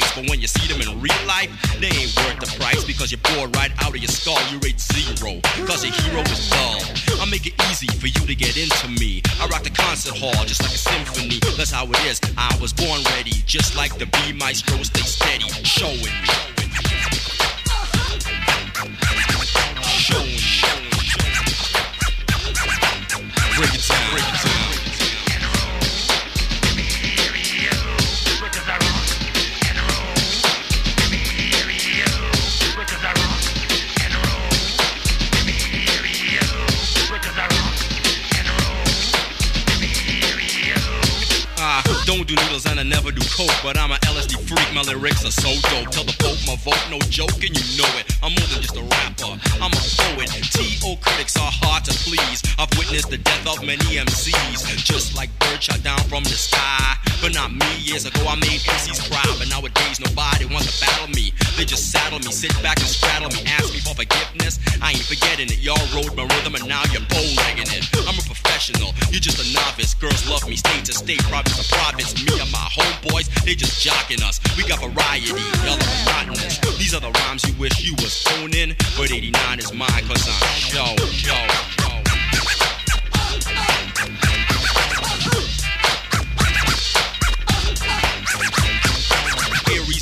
nice, but when you see them in real life, they ain't worth the price because you're bored right out of your skull. You rate zero, cause your hero is dull. I make it easy for you to get into me. I rock the concert hall just like a symphony. That's how it is. I was born ready, just like the B maestro. Stay steady, showing me. Showing. Break it down, break it down. Coke, but I'm a LSD freak. My lyrics are so dope. Tell the Pope my vote, no joke, and you know it. I'm more than just a rapper. I'm a poet. T.O. critics are hard to please. I've witnessed the death of many MCs, just like birds shot down from the sky. But not me. Years ago, I made MCs cry, but nowadays nobody wants to battle me. They just saddle me, sit back and straddle me, ask me for forgiveness. I ain't forgetting it. Y'all rode my rhythm, and now you're bow-legging it. I'm a professional. You're just a novice. Girls love me, state to state, province to province. Me and my homeboys, they just jocking us. We got variety, y'all are. These are the rhymes you wish you was owning, but 89 is mine, cause I'm show, show, show.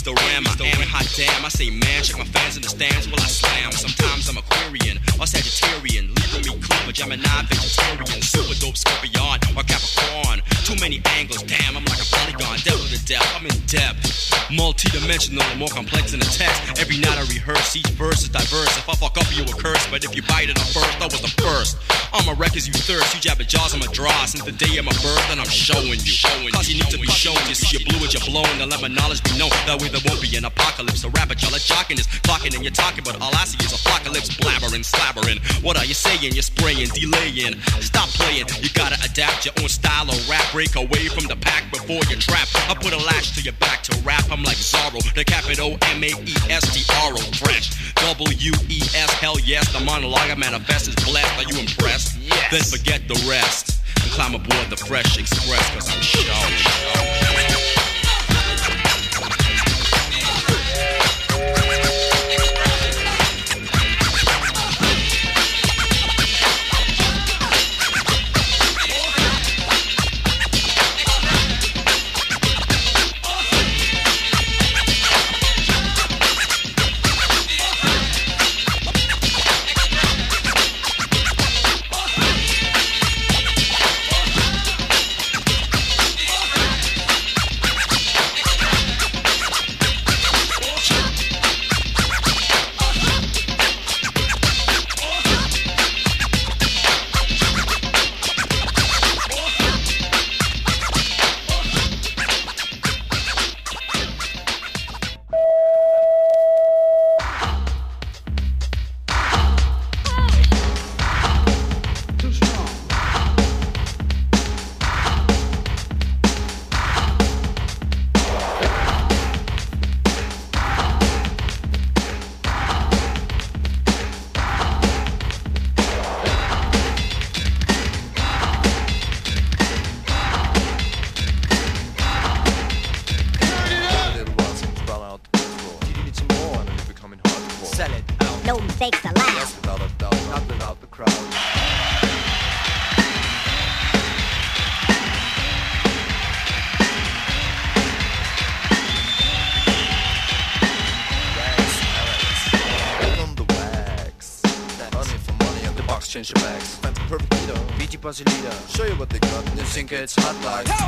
The ram, I am hot damn. I say man, check my fans in the stands while I slam. Sometimes I'm Aquarian or Sagittarian, leaving me clean, Gemini, vegetarian, super dope Scorpion or Capricorn. Too many angles, damn, I'm like a polygon, devil to death, I'm in depth. Multi-dimensional, more complex than a text. Every night I rehearse, each verse is diverse. If I fuck up, you a curse, but if you bite it up first, that was the first. On my records, you thirst, you jab at jaws, I'm a draw. Since the day of my birth, and I'm showing you. Showing Cause you need to be shown, you see you blew it, you're blowing, and let my knowledge be known. That way there won't be an apocalypse. So rap it, y'all are jocking this, clocking and you're talking, but all I see is apocalypse, blabbering, slabbering. What are you saying? You're spraying, delaying. Stop playing, you gotta adapt your own style of rap. Break away from the pack before you trap. I put a lash to your back to rap. I'm like Zorro, the capital M A E S T R O, fresh. W E S, hell yes. The monologue I manifest is blessed. Are you impressed? Yes. Then forget the rest and climb aboard the Fresh Express, cause I'm show. little it's hot like.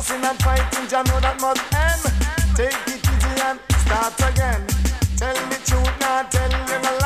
Fussing and fighting, I know that must end. Take it easy and start again. Tell the truth, not tell the me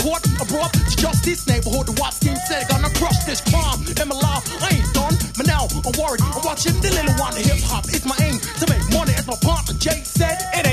Caught abroad to justice, neighborhood watch team said, gonna crush this crime. my life I ain't done, but now I'm worried. I'm watching the little one hip hop. It's my aim to make money, as my partner Jay said. It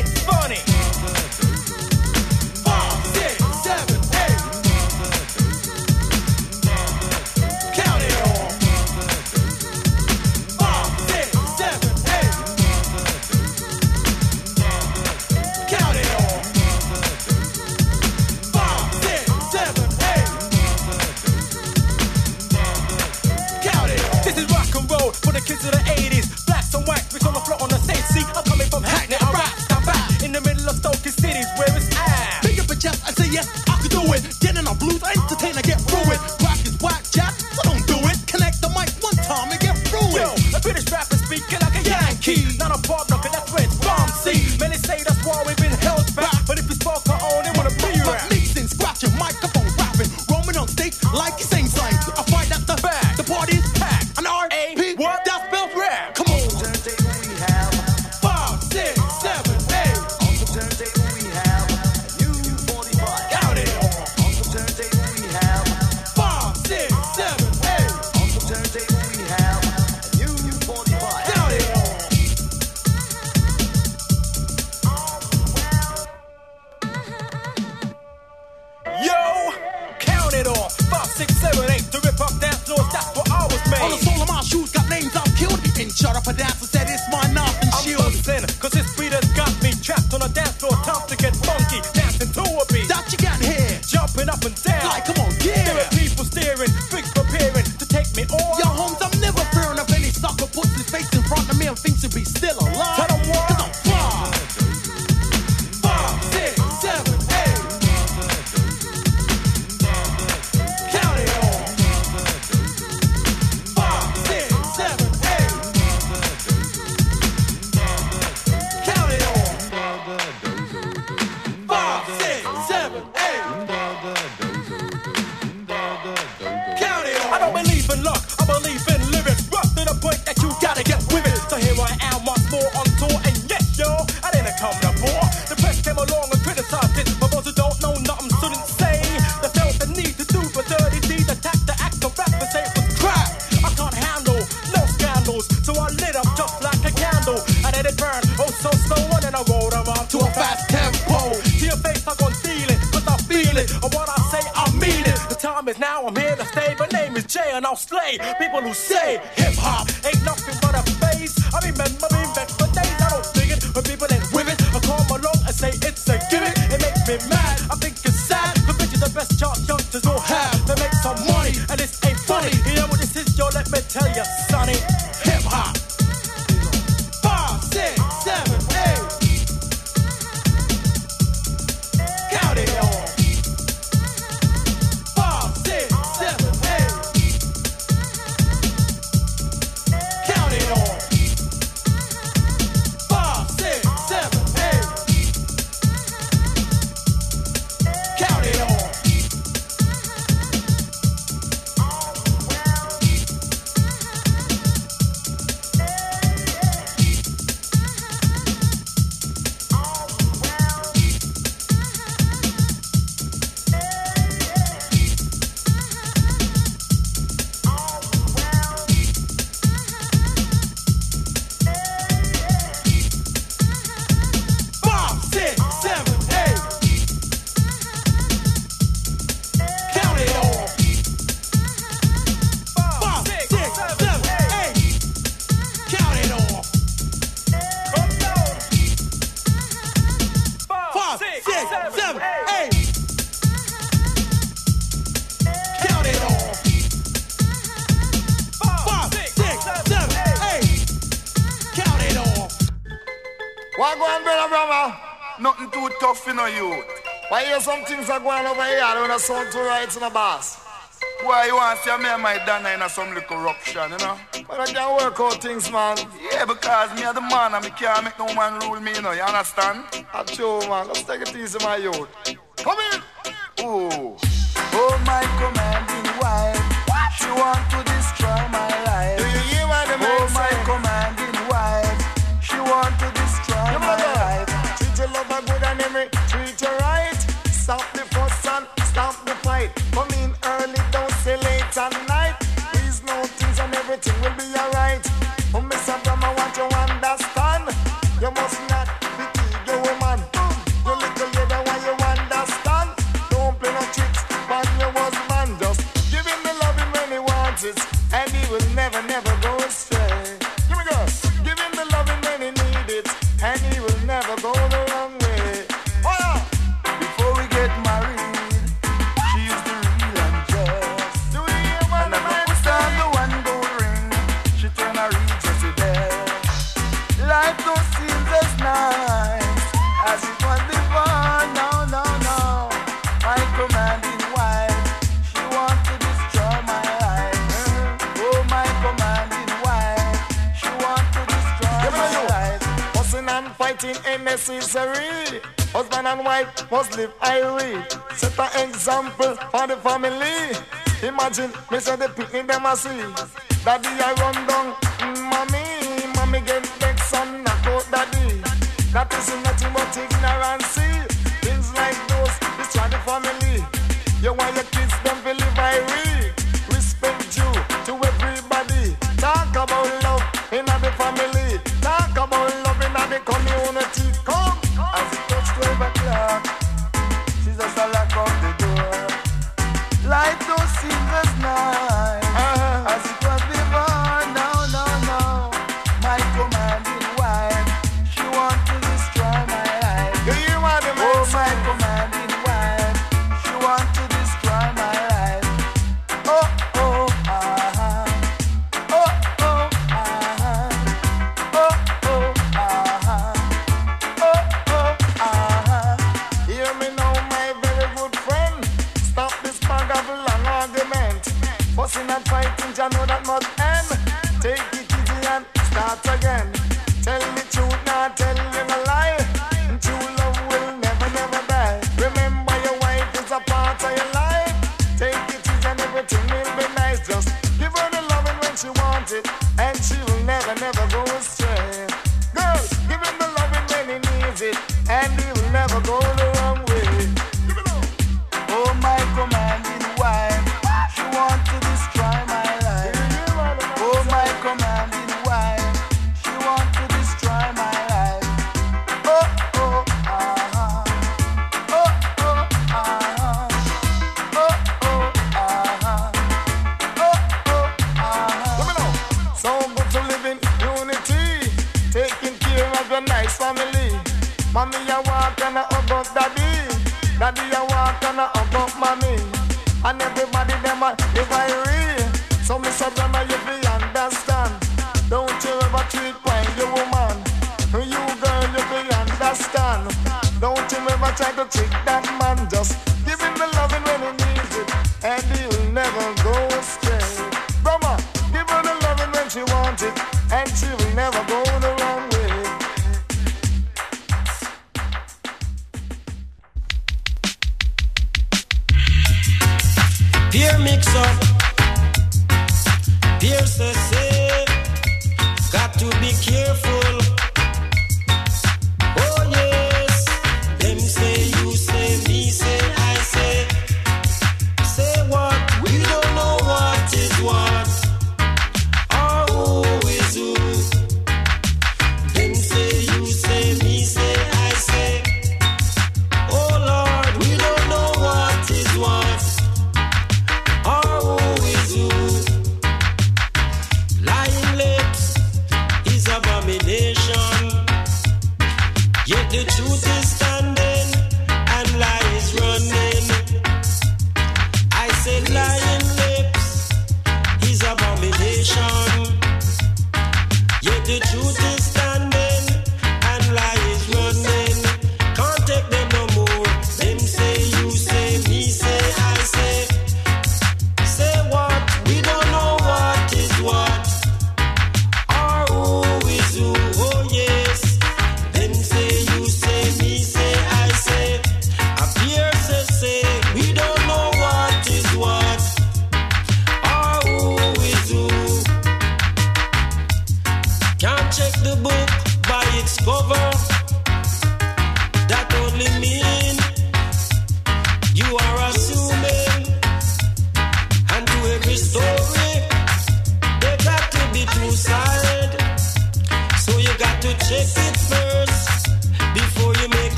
What go on, brother, brother? Nothing too tough, you know, you. Why you some things are going over here? I don't know sound too right in the boss. Why you want to see me and my Dana in some little corruption, you know? But I can work out things, man. Yeah, because me are the man and me can't make no man rule me, you know, you understand? Ah, I'm sure, man. Let's take it easy, my youth. Come in! Oh, Oh, my commanding wife. What? She want to destroy my Ain't necessary. Husband and wife must live irony. Set an example for the family. Imagine me say the picnic them a see. Daddy I run down, mm, mommy, mommy get vexed and knock out daddy. That is nothing but ignorance. Things like those destroy the family. You want your kids them believe.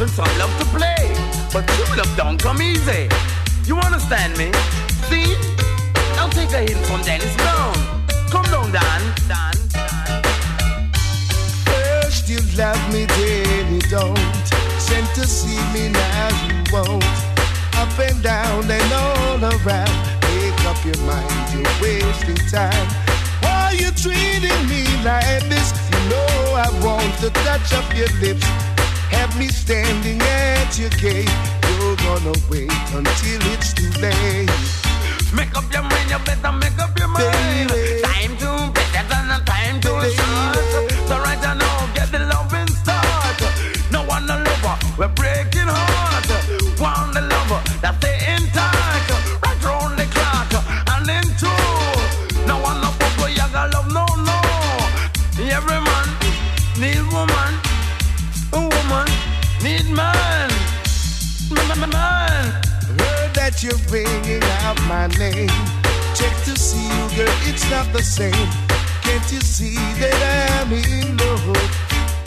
then some love to play. But true love don't come easy. You understand me? See? I'll take a hint from Dennis Brown. Come down, Dan. Dan. First you love me, then you don't. Sent to see me, now you won't. Up and down and all around. Make up your mind, you're wasting time. Why you treating me like this? You know I want to touch up your lips have me standing at your gate. You're gonna wait until it's too late. Make up your mind, you better make up your mind. Baby. Time to better than a time to Baby. my name. Check to see you, girl, it's not the same. Can't you see that I'm in love?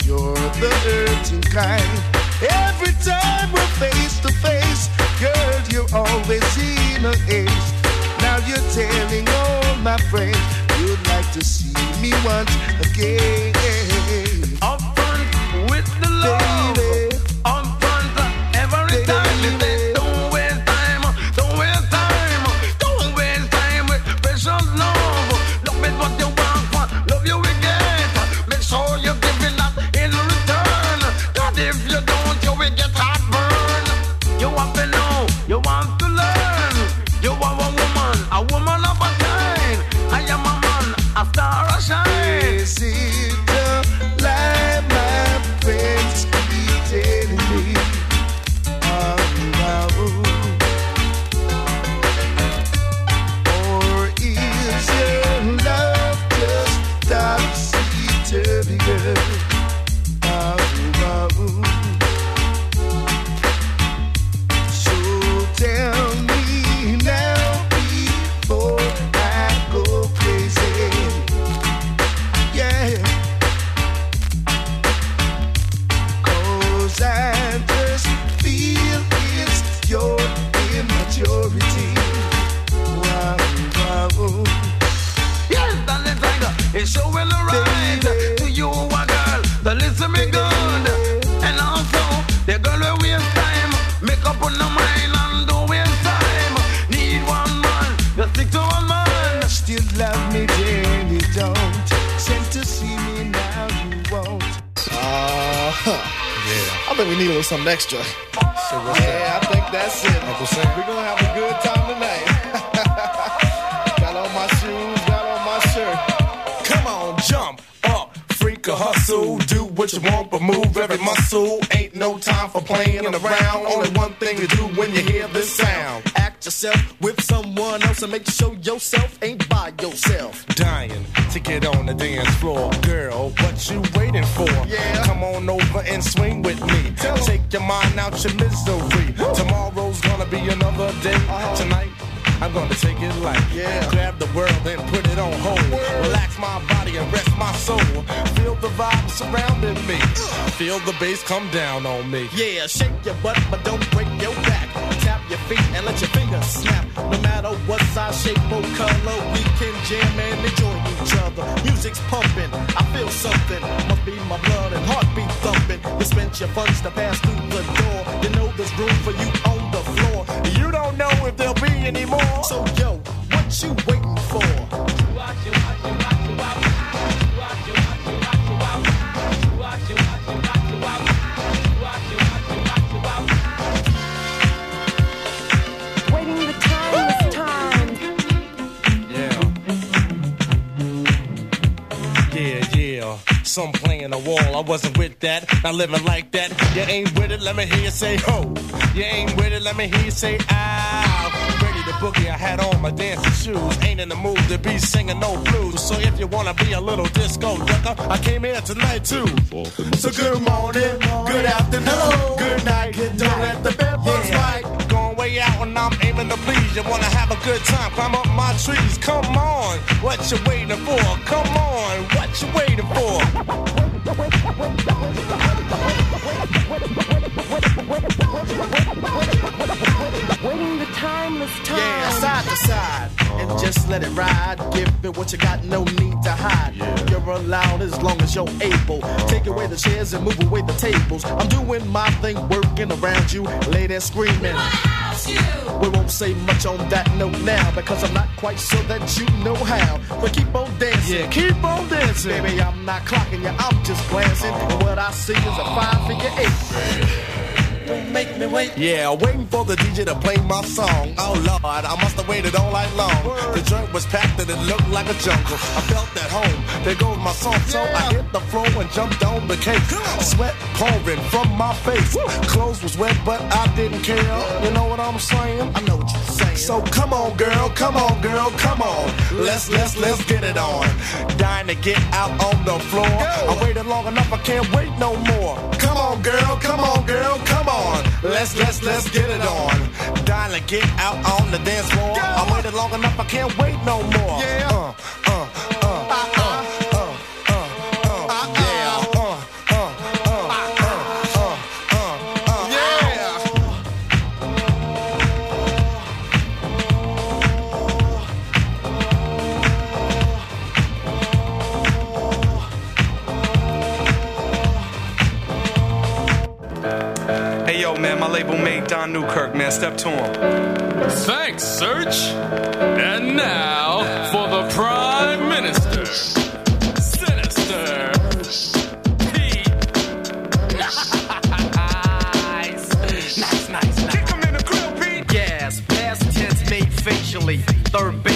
You're the hurting kind. Every time we're face to face, girl, you're always in a haze. Now you're telling all my friends you'd like to see me once again. I think we need a little something extra. So yeah, I think that's it. Uncle Sam. We're gonna have a good time tonight. got on my shoes, got on my shirt. Come on, jump up, freak a hustle, do what you want, but move every muscle. Ain't no time for playing around. Only one thing to do when you hear this sound. Act yourself with someone else and make sure yourself ain't by yourself. Dying to get on the dance floor, girl. What you waiting for? Yeah. Come on over and swing with me. Mind out your misery. Tomorrow's gonna be another day. Uh-huh. Tonight. I'm gonna take it light. Yeah. Grab the world and put it on hold. Relax my body and rest my soul. Feel the vibe surrounding me. Feel the bass come down on me. Yeah, shake your butt, but don't break your back. Your feet and let your fingers snap. No matter what size, shape, or color, we can jam and enjoy each other. Music's pumping, I feel something. Must be my blood and heartbeat thumping. You spent your funds to pass through the door. You know there's room for you on the floor. You don't know if there'll be any more. So yo, what you waiting for? Waiting Some playing the wall, I wasn't with that. Not living like that. You ain't with it, let me hear you say ho. You ain't with it, let me hear you say ow. Ready to boogie, I had on my dancing shoes. Ain't in the mood to be singing no blues. So if you wanna be a little disco ducker, I came here tonight too. So good morning, good afternoon, good night. Don't let the bedbugs bite. Going way out when I'm aiming to please. You wanna have a good time, climb up my trees. Come on, what you waiting for? Come on, what you waiting for? Waiting the timeless time. Yeah, side to side. And uh-huh. just let it ride. Give it what you got, no need to hide. You're allowed as long as you're able. Take away the chairs and move away the tables. I'm doing my thing, working around you. Lay there screaming. We won't say much on that note now because I'm not quite sure that you know how. But keep on dancing. Yeah, keep on dancing. Baby, I'm not clocking you, I'm just glancing. And what I see is a five figure eight. Don't make me wait. Yeah, waiting for the DJ to play my song. Oh Lord, I must have waited all night long. The joint was packed and it looked like a jungle. I felt at home. There goes my song, so I hit the floor and jumped on the cake. Sweat pouring from my face. Clothes was wet, but I didn't care. You know what I'm saying? I know saying. So come on, girl, come on, girl, come on. Let's let's let's get it on. Dying to get out on the floor. I waited long enough, I can't wait no more. Come on, girl, come on, girl, come on. Let's let's let's get it on. Dying to get out on the dance floor. I waited long enough, I can't wait no more. Yeah. Uh, uh, label mate Don Newkirk, man. Step to him. Thanks, Serch. And now for the Prime Minister. Sinister. Pete. nice. Nice, nice, nice. Kick him in the grill, Pete. Gas, past tense made facially. Third basal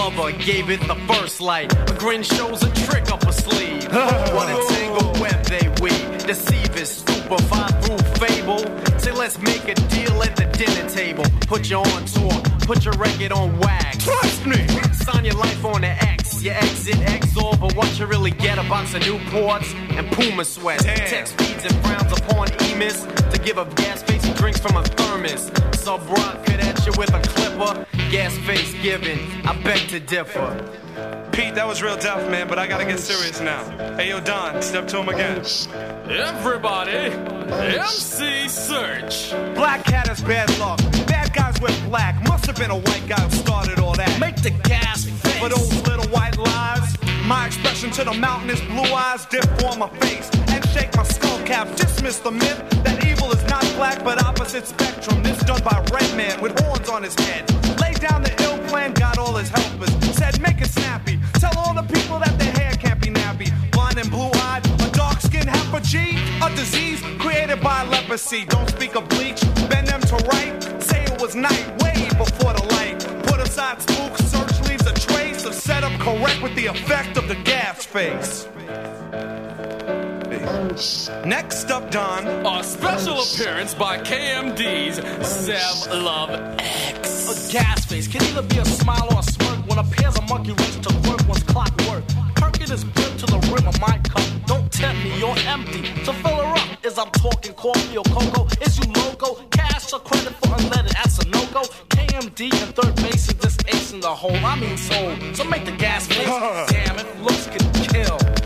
Lover gave it the first light. A grin shows a trick up a sleeve. what a tangled web they weave. Deceivers, stupefied through fable. Say let's make a deal at the dinner table. Put you on tour, put your record on wax. Trust me. Sign your life on the X. You exit exor, but what you really get a box of Newports and Puma sweats. Damn. Text feeds and frowns upon emis to give up gas face and drinks from a thermos. Subroc could at you with a clipper. Gas face given, I beg to differ. Pete, that was real tough, man, but I gotta get serious now. Hey yo, Don, step to him again. Everybody, MC Serch. Black cat is bad luck. Bad guys with black. Must have been a white guy who started all that. Make the gas face. For those little white lies, my expression to the mountain is blue eyes dip on my face and shake my skull cap. Dismiss the myth that evil is not black, but opposite spectrum. This done by Red Man with horns on his head. Laid down the ill plan, got all his helpers. Said, make it snappy. Tell all the people that their hair can't be nappy. Blind and blue eyed, a dark skinned hepatite, a disease created by leprosy. Don't speak of bleach, bend them to right. Say it was night, way before the light. Put aside spooks, Serch leaves a trace of setup correct with the effect of the gas face. Next up, Don. A special appearance by KMD's Zev Love X. A gas face can either be a smile or a smirk when a pair's a monkey wrench to work one's clockwork. Perking is brim to the rim of my cup. Don't tempt me, you're empty. So fill her up as I'm talking coffee or cocoa. Is you loco? Cash or credit for unleaded? That's a no go. KMD and third base is this ace in the hole. I mean soul. So make the gas face. Damn it, looks can kill.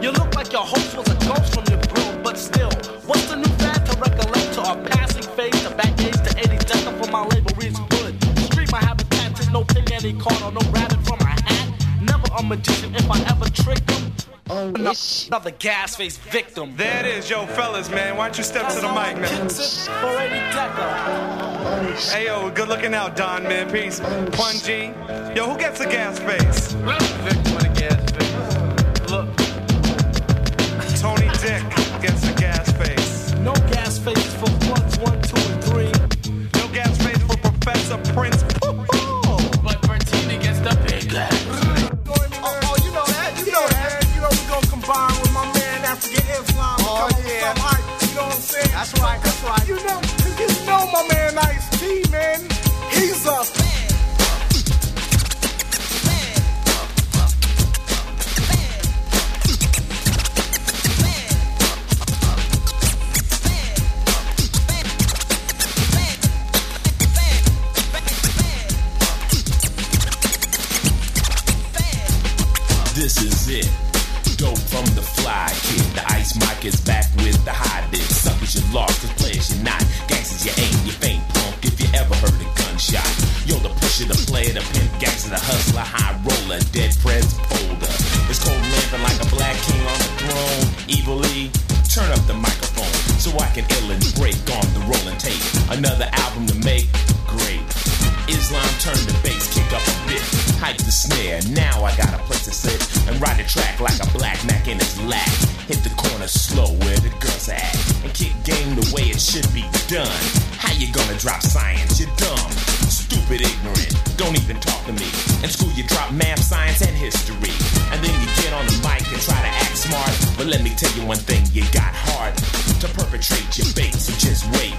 You look like your host was a ghost from your grill, but still, what's the new fad to recollect to a passing phase to back age to 80 decker for my label reads good. Street my habitat, take no pin any card or no rabbit from my hat. Never a magician if I ever trick them. Oh, another, another gas face victim. There it is, yo, fellas, man. Why don't you step to the mic, man? For 80 decker. Hey, yo, good looking out, Don, man. Peace. Oh, Pun G. Yo, who gets the gas face? Face Evilly, turn up the microphone so I can ill and break on the rolling tape. Another album to make, great. Islam turn the bass, kick up a bit, hype the snare. Now I got a place to sit and ride the track like a black Mac in his lap. Hit the corner slow where the girls at and kick game the way it should be done. How you gonna drop science? You're dumb, stupid, ignorant. Don't even talk to me. In school you drop math, science, and history, and then you get on the mic and try to act smart. But let me tell you one thing: you got heart to perpetrate your baits. Just wait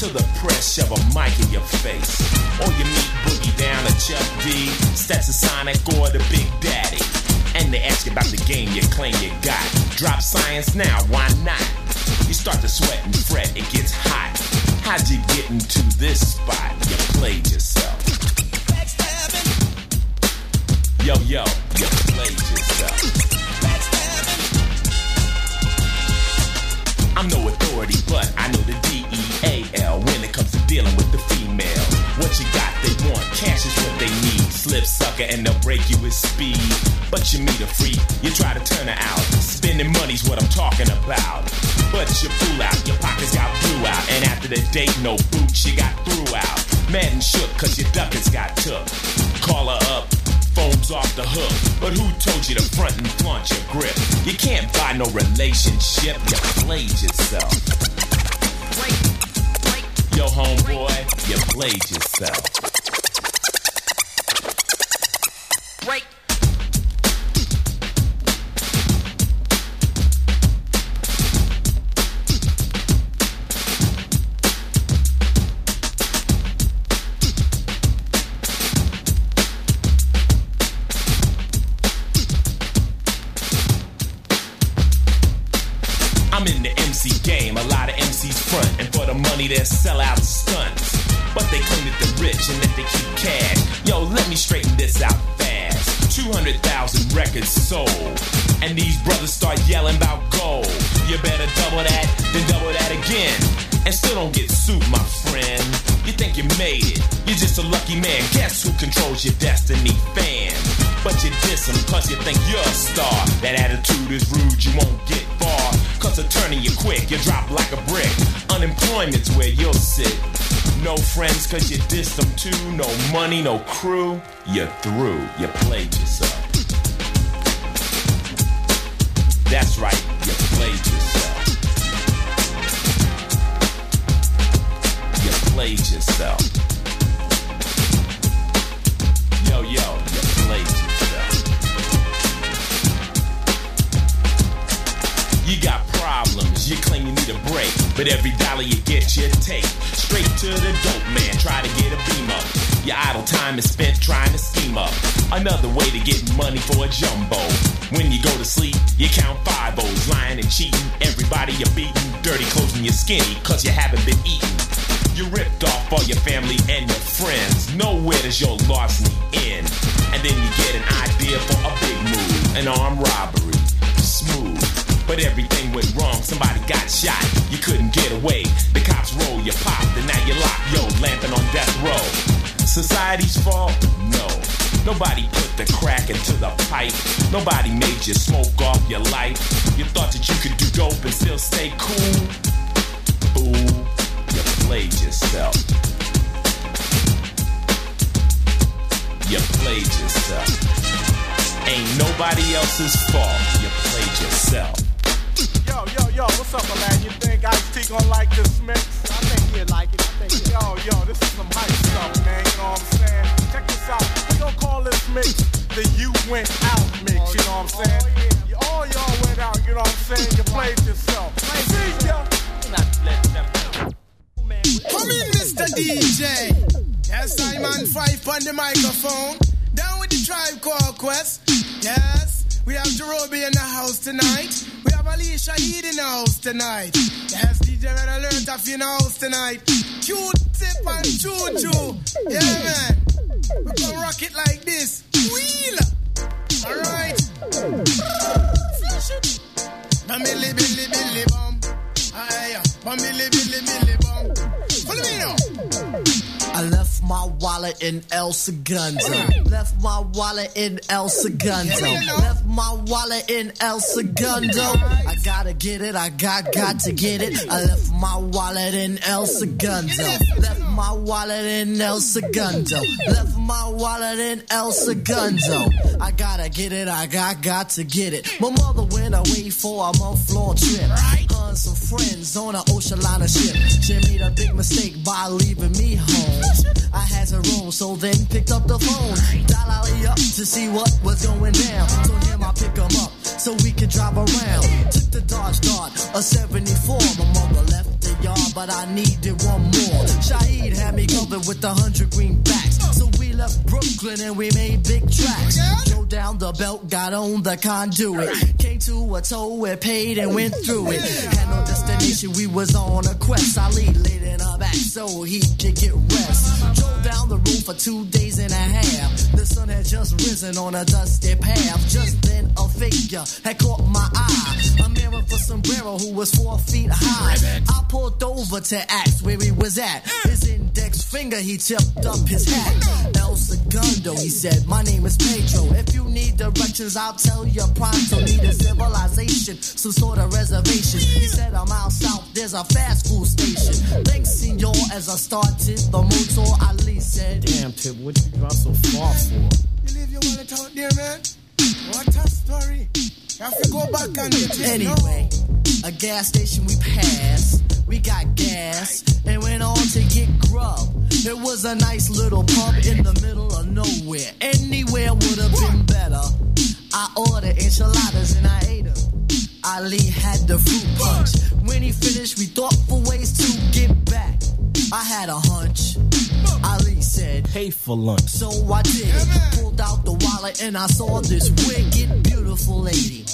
till the press shove a mic in your face, or you meet Boogie Down or Chuck D, Stetsasonic or the Big Daddy. And they ask you about the game you claim you got. Drop science now, why not? You start to sweat and fret, it gets hot. How'd you get into this spot? You played yourself. Yo, yo, you played yourself. I'm no authority, but I know the D-E-A-L when it comes to dealing with the female. What you got, they want. Cash is what they need. Slip sucker and they'll break you with speed. But you meet a freak, you try to turn her out. Spending money's what I'm talking about. But you fool out, your pockets got blew out. And after the date, no boots, you got threw out. Mad and shook, cause your ducats got took. Call her up, phone's off the hook. But who told you to front and flaunt your grip? You can't buy no relationship, you played yourself. Yo, homeboy, you played yourself. Break. For the money they sell out stunts. But they claim that they're rich and that they keep cash. Yo, let me straighten this out fast. 200,000 records sold, and these brothers start yelling about gold. You better double that, then double that again, and still don't get sued, my friend. You think you made it, you're just a lucky man. Guess who controls your destiny? Fan. But you diss them cause you think you're a star. That attitude is rude, you won't get far. Cause of turning you quick, you drop like a brick deployments where you'll sit. No friends cause you dissed them too. No money, no crew. You're through. You played yourself. That's right, you played yourself. You played yourself. But every dollar you get, you take. Straight to the dope man, try to get a beam up. Your idle time is spent trying to scheme up. Another way to get money for a jumbo. When you go to sleep, you count five O's, lying and cheating. Everybody you're beating, dirty clothes and you're skinny, cause you haven't been eating. You ripped off all your family and your friends. Nowhere does your larceny end. And then you get an idea for a big move, an armed robbery. But everything went wrong, somebody got shot. You couldn't get away. The cops roll you popped, and now you're locked, yo, lamping on death row. Society's fault? No. Nobody put the crack into the pipe. Nobody made you smoke off your life. You thought that you could do dope and still stay cool? Fool, you played yourself. You played yourself. Ain't nobody else's fault. You played yourself. Yo, yo, yo, what's up, my man? You think Ice T gonna like this mix? I think he'll like it. I think yo, yo, this is some hype stuff, man. You know what I'm saying? Check this out. We gonna call this mix the You Went Out mix. You know what I'm saying? Oh, you, all y'all went out. You know what I'm saying? You played yourself. See ya. Come in, Mr. DJ. Yes, I'm on five on the microphone. Down with the tribe called Quest. Yes, we have Jarobi in the house tonight. We have Ali Shaheed in the house tonight. Yes, DJ Red Alert off in the house tonight. Q-tip and choo-choo. Yeah, man. We're gonna rock it like this. Wheel. Alright. Bamili, billy, billy, bum. Aye, bamili, billy, billy, bum. Follow me now. I left my wallet in El Segundo. Left my wallet in El Segundo. Left my wallet in El Segundo. I gotta get it, I got got to get it. I left my wallet in El Segundo. Left my wallet in El Segundo. Left my wallet in El Segundo. I gotta get it, I got got to get it. My mother went away for a month long trip. Her some friends on an ocean liner ship. She made a big mistake by leaving me home. I had to roam, so then picked up the phone. Dial up to see what was going down. Told him I'll pick him up so we could drive around. Took the Dodge Dart, a 74. My mother left yard, but I needed one more. Shaheed had me covered with a hundred greenbacks. So we left Brooklyn and we made big tracks. Drove down the belt, got on the conduit. Came to a toll, we paid and went through it. Had no destination, we was on a quest. Ali laid in her back so he could get rest. Drove down the road for two days and a half. Had just risen on a dusty path. Just then a figure had caught my eye. A man with a sombrero who was four feet high. I pulled over to ask where he was at. His index finger, he tipped up his hat. El Segundo, he said, my name is Pedro. If you need directions, I'll tell you pronto. Need a civilization, some sort of reservation. He said, a mile south, there's a fast food station. Thanks, senor, as I started the motor. Ali said, Damn, Tip, what you drive so far for? You leave your wallet out there, man. What a story. You have to go back and get it. Anyway, a gas station we passed. We got gas and went on to get grub. It was a nice little pub in the middle of nowhere. Anywhere would have been better. I ordered enchiladas and I ate them. Ali had the fruit punch. When he finished, we thought for ways to get back. I had a hunch. Ali said, Pay for lunch. So I did. Pulled out the wallet and I saw this wicked, beautiful lady.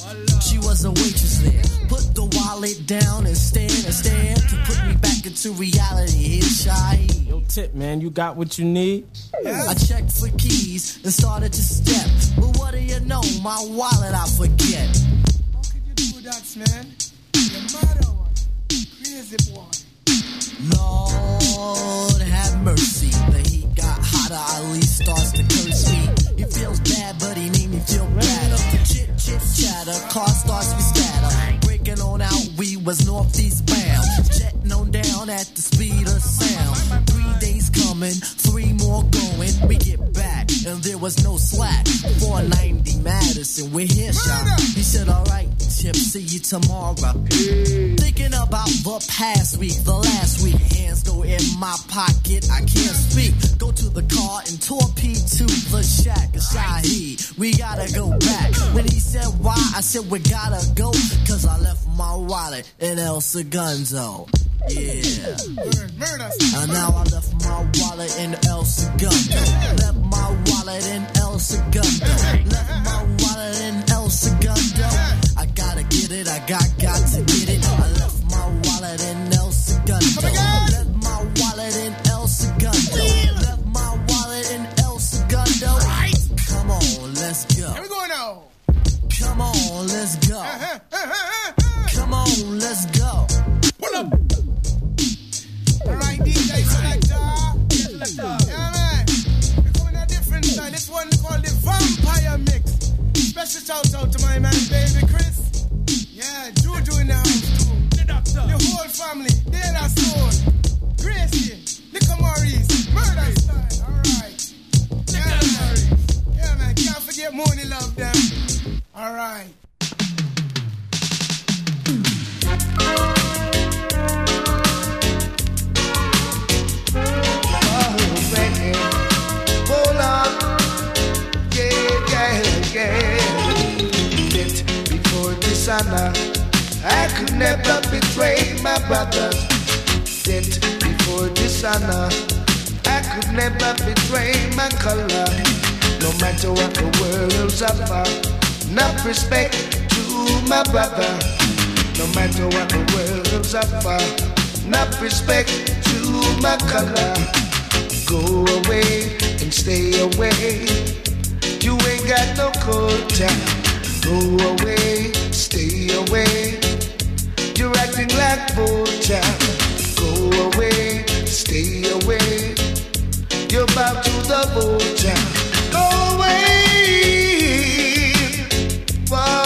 She was a waitress there. Put the wallet down and stared and stared to put me back into reality. Here's Shy. Yo, Tip, man, you got what you need? I checked for keys and started to step. But what do you know? My wallet I forget. How could you Do that, man. You're mad one. Crazy boy. Lord have mercy. The heat got hotter. Ali starts to curse me. He feels bad, but he made me feel better. Chit chit chatter, you tomorrow. Thinking about the past week, the last week. Hands go in my pocket, I can't speak. Go to the car and torpedo to the shack. Shaheed, we gotta go back. When he said why, I said we gotta go, cause I left my wallet in El Segundo. Yeah. And now I left my wallet in El Segundo. Left my wallet in El Segundo. Left my wallet in El Segundo. Got got to get it. I left my wallet in El Segundo. Left my wallet in El Segundo. Left my wallet in El Segundo. Right. Come on, let's go. Here we go now. Come on, let's go. Uh-huh, uh-huh, uh-huh. Come on, let's go. Pull up. Alright, DJ Selector. Uh, yeah, man. We're going a different style. This one called the Vampire Mix. Special shout out to my man, baby Chris. Juju in the house too. The doctor. The whole family. De La Soul. Gracie. Nico Maurice. Murder my brothers. Bit before dishonor. I could never betray my color. No matter what the world's offer. Not respect to my brother. No matter what the world's offer. Not respect to my color. Go away and stay away. You ain't got no culture. Go away, stay away. You're acting like vulture. Go away, stay away. You're bound to the vulture. Go away, boy,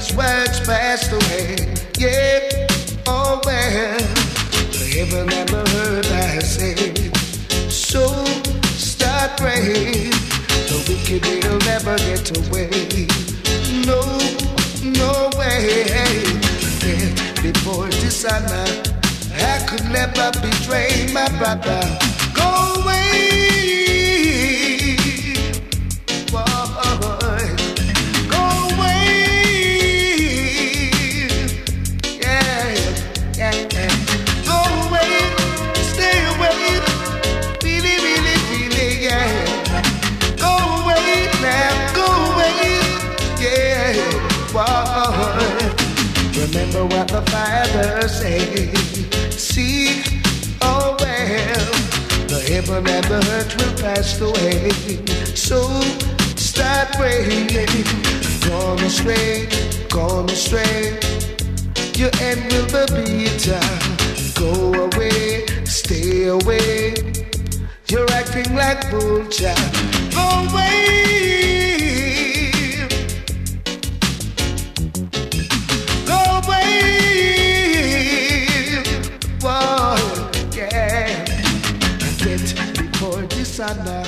his words passed away. Yeah, oh well, heaven the earth I say. So start praying. The wicked will never get away. No, no way. Yeah, before dishonor, I could never betray my brother. The Father said. Seek, oh well, the heaven and the earth will pass away. So start praying. Gone astray, gone astray. Your end will be bitter. Go away, stay away. You're acting like vulture. Go away. Uganda.